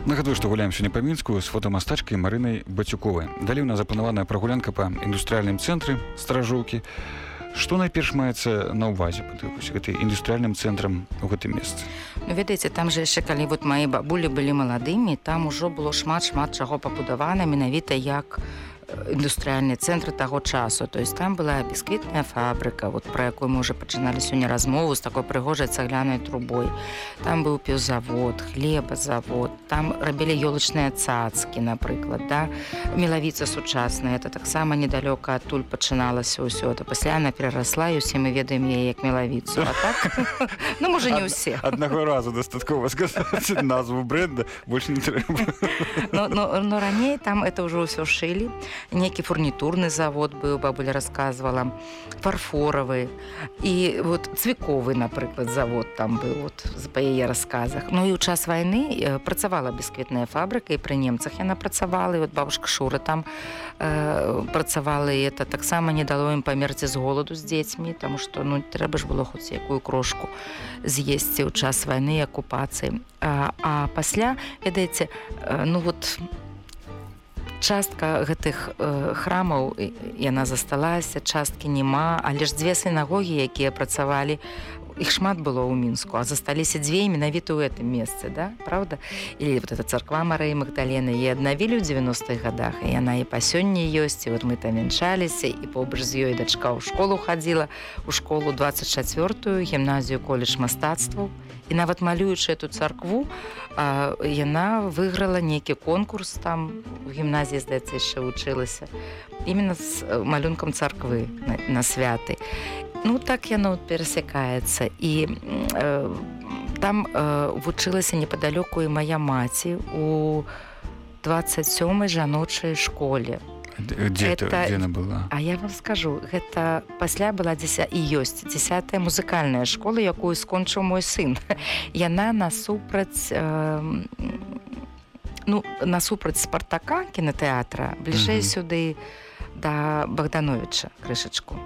Нагадую, што гуляем сёння па мінску з фотамастачкай Марынай Бацюковай. Далей у нас запланаваная прагулянка па індустрыяльным цэнтры стражоўкі. Што найперш маецца на ўвазе пад гэтай індустрыяльным цэнтрам у гэтым месцы. Ну, ведаеце там же яшчэ калі вот мае бабулі былі маладымі там ужо было шмат шмат чаго пабудавана менавіта як э, індустрыяльны цэнтр таго часу то есть там была бісквітная фабрыка вот про якую мы уже пачыналі сёння размову з такой прыгожай цаглянай трубой. Там быў піўзавод хлебазавод там рабілі ёлачныя цацкі напрыклад да. Мелавіца сучасная это таксама недалёка адтуль пачыналася ўсё это. Пасля яна перарасла і усе мы ведаем яе як мелавіцу а так ну можа не ўсе Аднаго разу дастаткова сказаць назву бренда больш не трэба. но раней там это ўжо ўсё шылі нейкі фурнітурны завод быў бабуля рассказывала фарфоравы і вот цвіковы напрыклад завод там быў вот з- па яе расказах Ну і ў час вайны э, працавала бісквітная фабрыка і пры немцах яна працавала і вот бабушка шура там э, працавала і это таксама не дало ім памерці з голаду з дзецьмі тому что ну трэба ж было хоць якую крошку з'есці ў час вайны акупацыі а, а пасля ведаеце э, ну вот частка гэтых э, храмаў і- яна засталася часткі няма але ж дзве сінагогі якія працавалі іх шмат было ў мінску а засталіся дзве менавіта ў гэтым месцы да правда или вот эта царква Марыі Магдалены і аднавілі ў 90-х годах і яна і па сёння ёсць і вот мы там вянчаліся і побач з ёй дачка ў школу хадзіла у школу 24 гімназію коледж мастацтваў і нават малюючы эту царкву яна выйграла нейкі конкурс там у гімназіі здаецца яшчэ вучылася именно з э, малюнкам царквы на, на святы. Ну так яно перасякаецца. І э, там э, вучылася непадалёку і моя маці у 27 жаночай школе Дзе это, Это- дзе была? А я вам скажу гэта пасля была дзеся і ёсць дзесятая музыкальная школа якую скончыў мой сын яна насупраць э, ну насупраць спартака кінотэатра бліжэй Мгм. сюды да богдановича крышачку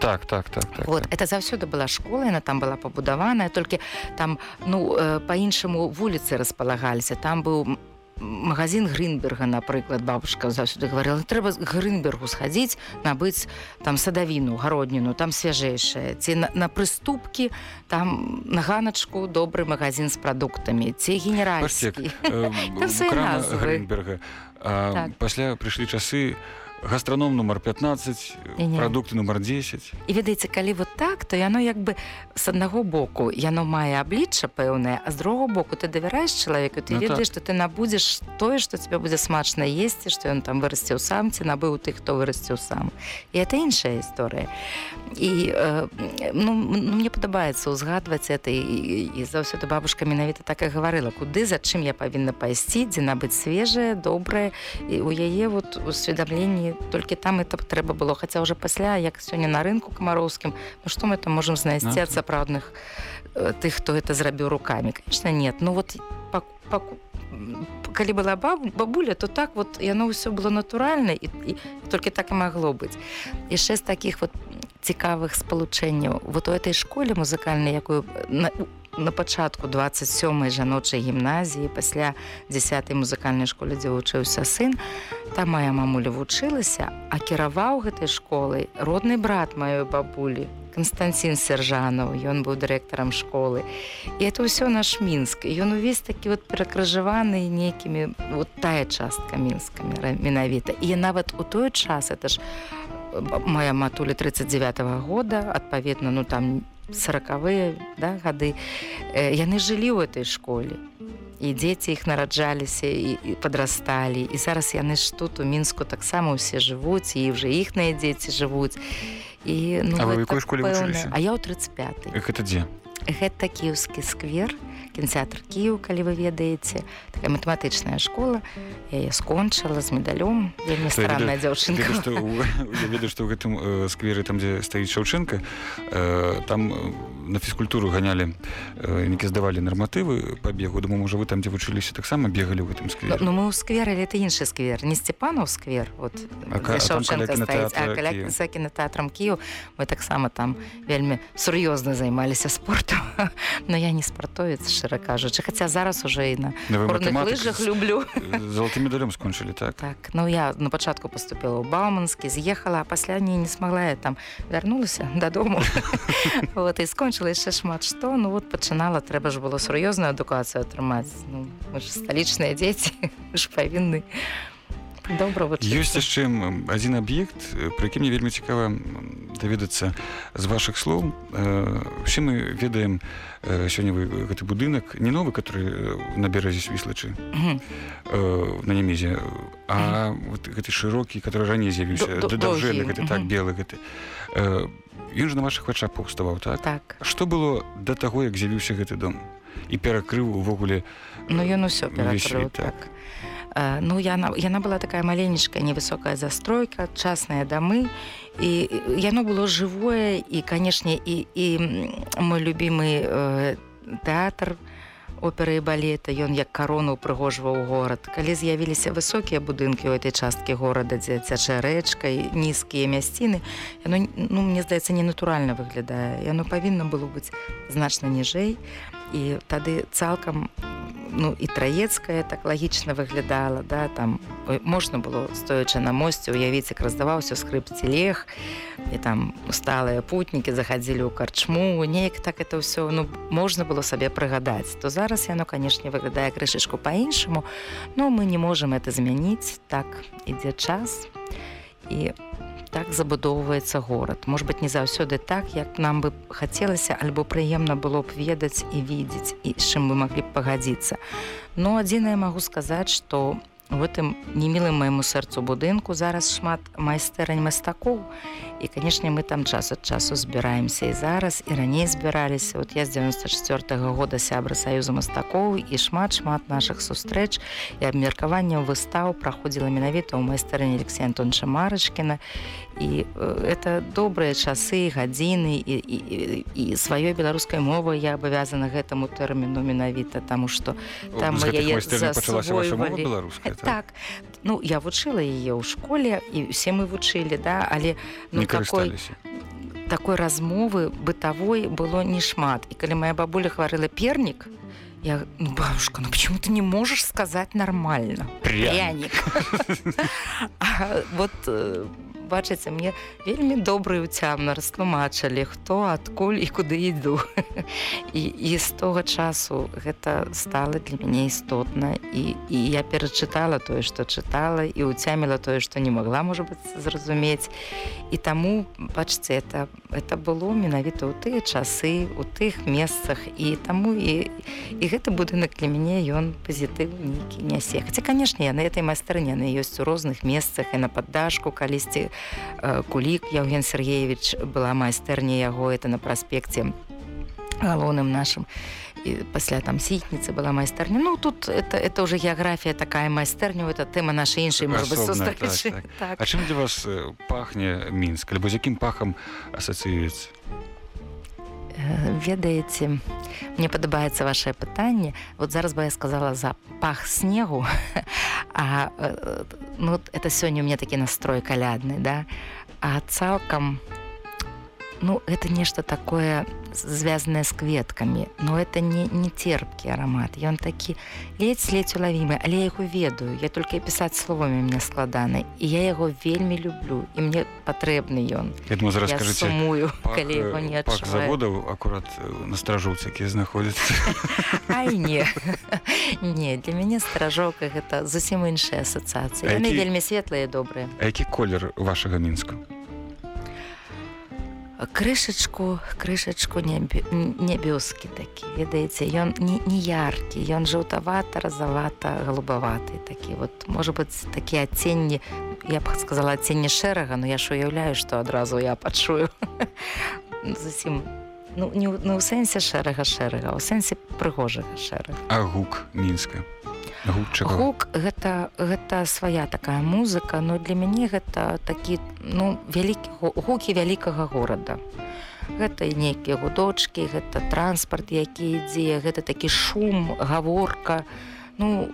Так, так, так, так. вот это заўсёды была школа яна там была пабудаваная толькі там ну э, по-іншаму вуліцы располагаліся там быў м- магазин грынберга напрыклад бабушка заўсёды говорила трэба з грынбергу схадзіць набыць там садавіну гародніну там свяжэйшая ці на, на прыступкі там на ганачку добры магазин з прадуктамі ці генеральскі Э, Там свае назвы. Грынберга. Так. Пасля прыйшлі часы гастраном нумар 15, Не-не. прадукты нумар 10. І ведаеце калі вот так то яно як бы з аднаго боку яно мае аблічча пэўнае а з другого боку ты давяраеш чалавеку ты Ну, так. ведаеш што ты набудзеш тое што тебе будзе смачна есці што ён там вырасціў сам ці набыў тых хто вырасціў сам і это іншая гісторыя і э, ну, ну мне падабаецца ўзгадваць это і, і, і заўсёды бабушка менавіта так і гаварыла куды за чым я павінна пайсці дзе набыць свежае добрае і у яе вот усведамленні толькі там это трэба было. Хаця уже пасля як сёння на рынку камароўскім ну што мы там можем знайсці Ну, ад сапраўдных тых хто это зрабіў руками? Конечно нет ну вот пак, пак, м, калі была баб, бабуля то так вот яно ўсё было натуральна і, і толькі так і магло быць яшчэ з таких вот цікавых спалучэнняў вот у этой школе музыкальнай якую на, на пачатку 27 жаночай гімназіі пасля 10 музыкальнай школе дзе вучыўся сын там моя мамуля вучылася а кіраваў гэтай школай родны брат маёй бабулі Константин сержанов ён быў дырэктарам школы. І это ўсё наш мінск. Ён увесь такі вот перакрыжаваны нейкімі вот тая частка мінскамі менавіта. І нават у той час это ж моя матуля 39 -го года адпаведна ну там сороквыя да, гады э, яны жылі ў этой школе. І дзеці іх нараджаліся і, і падрасталі і зараз яны ж тут у мінску таксама ўсе жывуць і вже іхныя дзеці жывуць і ну, А вы гэта пэўна- вучыліся? а я ў 35 Эх, это дзе? гэта кіеўскі сквер кінцэатр Кіў калі вы ведаеце. Такая матэматычная школа. Я яе скончыла з медалём. Вельмі странная дзяўчынка. я ведаю што ў гэтым э, сквере там дзе стаіць шаўчынка э, там э, на фізкультуру ганялі некі здавалі нарматывы па бегу думаю можа вы там дзе вучыліся таксама бегалі гэтым Ну, сквере ну мы ў скверы это іншы сквер? Не Сцепанов сквер? Вот за кінотэатрам Кіў мы таксама там вельмі сур'ёзна займаліся спортом но я не спартовец шчыра кажучы хаця зараз уже і на Ну, горных матэматык лыжах люблю з залатым медалём скончылі так? Так ну я на пачатку поступила ў бауманскі з'ехала а пасля не не смогла я там вярнулася дадому. Вот і скончыла яшчэ шмат што ну вот пачынала трэба ж было сур'ёзную адукацыю атрымаць ну, мы ж сталічныя дзеці ж павінны добра ёсць яшчэ адзін аб'ект про які мне вельмі цікава даведацца з вашых слоў все мы ведаем сёння вы гэты будынак не новы который на беразе свіслачы на нямезе а вот гэты шырокі который раней з'явіўся даўжэны гэты так белы гэты ён же на ваших вачах паўставаў так? Так. Што было да таго як з'явіўся гэты дом? І перакрыў увогуле Ну ён усё перакрыў свет, так. так. Э, Ну яна, яна была такая маленечкая невысокая застройка, частныя дамы. І яно было жывое і канешне і, і мой любімы э, тэатр оперы і балета ён як карону упрыгожваў горад. Калі з'явіліся высокія будынкі ў этой часткі горада дзе цячэ рэчка і нізкія мясціны яно ну мне здаецца ненатуральна выглядае. Яно павінна было быць значна ніжэй. І тады цалкам ну і траецкая так лагічна выглядала да там можна было стоячы на мосце уявіць як раздаваўся скрыпці лег і там усталыя путнікі захадзілі ў карчму неяк так это ўсё ну можна было сабе прыгадаць. То зараз яно канешне выглядае крышачку по-іншаму но мы не можемм это змяніць так ідзе час. І так забудоўваецца горад. Может быть не заўсёды так як нам бы хацелася альбо прыемна было б ведаць і видеть і чым мы маглі б пагадзіцца. Но адзінае магу сказаць что у гэтым немілым майму сэрцу будынку зараз шмат майстэрань мастакоў. І канешне мы там час ад часу збіраемся і зараз і раней збіраліся. Вот я з 94 -го года сябра саюза мастакоў і шмат шмат наших сустрэч і абмеркаванняў выстаў праходзіла менавіта ў майстэрні Алексея Антонча Марачкіна. І э, это добрыя часы гадзіны і, і, і, і сваёй беларускай мовай я абавязана гэтаму тэрміну менавіта таму што там яе пачалася беларуская так. Ну я вучыла яе ў школе і все мы вучылі да але ну, не такой карысталіся такой размовы бытавой было не шмат. І калі моя бабуля хварыла пернік я ну бабушка ну почему ты не можешь сказать нормально? Пряник. вот э, бачыце мне вельмі добры уцямна растлумачылі хто адкуль і куды іду. І, і з тога часу гэта стала для мяне істотна. І, і я перачытала тое што чытала і уцяміла тое што не могла можа быть зразумець. І таму бачце это это было менавіта ў тыя часы у тых месцах. І таму і і гэты будынак для мяне ён пазітыў нейкі нясе. Хаця канешне на этой майстэрні яны ёсць у розных месцах і на паддашку калісьці э, кулік Яўген Сергеевич была майстэрня яго это на праспекце галоўным нашым. І пасля там сітніцы была майстэрня. Ну тут это это уже геаграфія такая майстэрню это тэма нашай іншай сустрэчы. так, так, А чым для вас э, пахне мінск? Альбо з якім пахам асацыюецца ведаеце мне падабаецца ваше пытанне. Вот зараз бы я сказала за пах снегу а э, ну это сёння у меня такі настрой калядны да? А цалкам ну это нешта такое звязанное с кветкамі но это не не терпкі аромат. Ён такі ледзь ледзь улавімы але я яго ведаю я только пісаць словамі мне складаны і я яго вельмі люблю і мне патрэбны ён Я думаю зараз сумую пах, калі яго не э, адчуваю. заводаў акурат э, на стражоўцы якія знаходзяцца Ай не. Не для мяне стражоўка гэта зусім іншая асацыяцыя яны які- вельмі светлыя добрыя А які колер вашага мінску крышачку крышачку нябёскі такі ведаеце ён не, не яркі ён жаўтавата разавата голубаваты такі. Вот можа быть такі адценні я б сказала адценне шэрага но я ж уяўляю што адразу я пачую. Зусім ну не, не ў сэнсе шэрага шэрага у сэнсе прыгожага шэрага. А гук мінска. Гук гук гэта гэта свая такая музыка но для мяне гэта такі ну вялікі гу- гукі вялікага горада. Гэта і нейкія гудочки гэта транспарт які ідзе гэта такі шум гаворка. Ну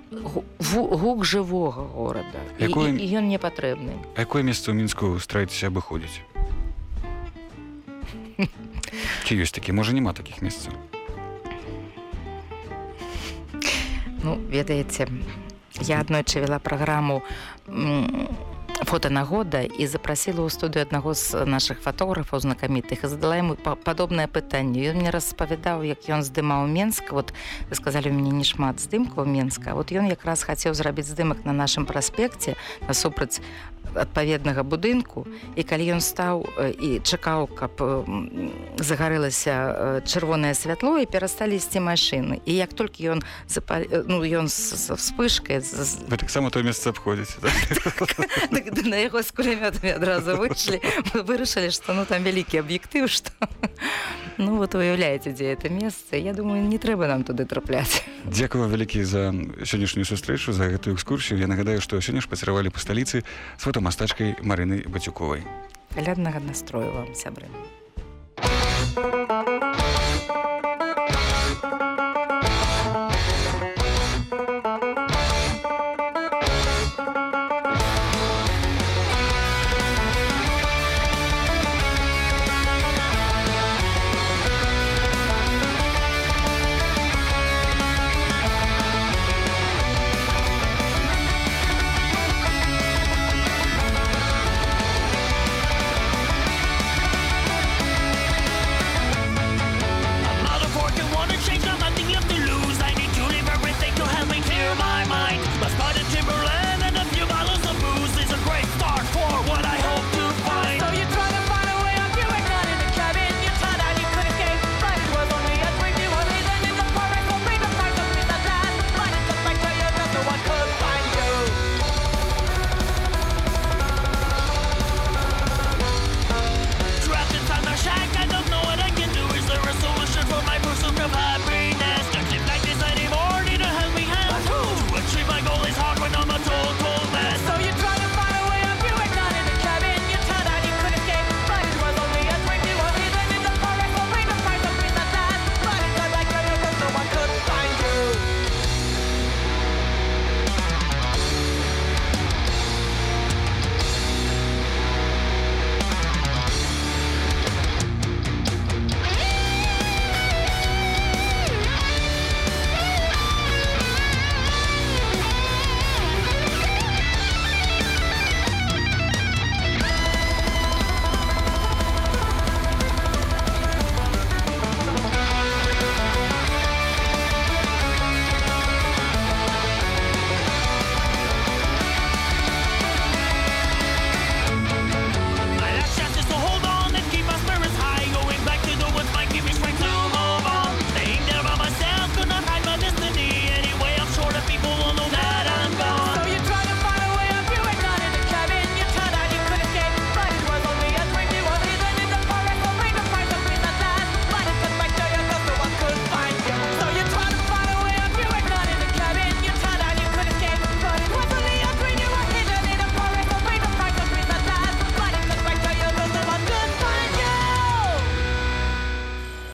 гук жывога горада. Якое- ён не патрэбны якое месца ў мінску стараецеся абыходзіць? Ці ёсць такі, можа няма такіх месцаў. Ну, ведаеце, я аднойчы вела праграму м, фотанагода і запрасіла ў студыю аднаго з нашых фотографаў знакамітых і задала яму па- падобнае пытанне. Ён мне распавядаў, як ён здымаў Менск. Вот вы сказалі у мяне не шмат здымкаў Менска. Вот ён якраз хацеў зрабіць здымак на нашым праспекце насупраць адпаведнага будынку і калі ён стаў э, і чакаў каб э, загарэлася э, чырвонае святло і перасталі ісці машыны і як толькі ён запал... э, ну ён з вспышкай з... Вы таксама то месца абходзіце. Так? так на яго з кулямётамі адразу выйшлі мы вырашылі што ну там вялікі аб'ектыў што ну вот уяўляеце дзе это месца я думаю не трэба нам туды трапляць Дзякую вялікі за сённяшнюю сустрэчу за гэтую экскурсію. Я нагадаю, што сёння ж пацыравалі па сталіцы з фотамастачкай Марыны Бацюковай. каляднага настрою вам сябры Thank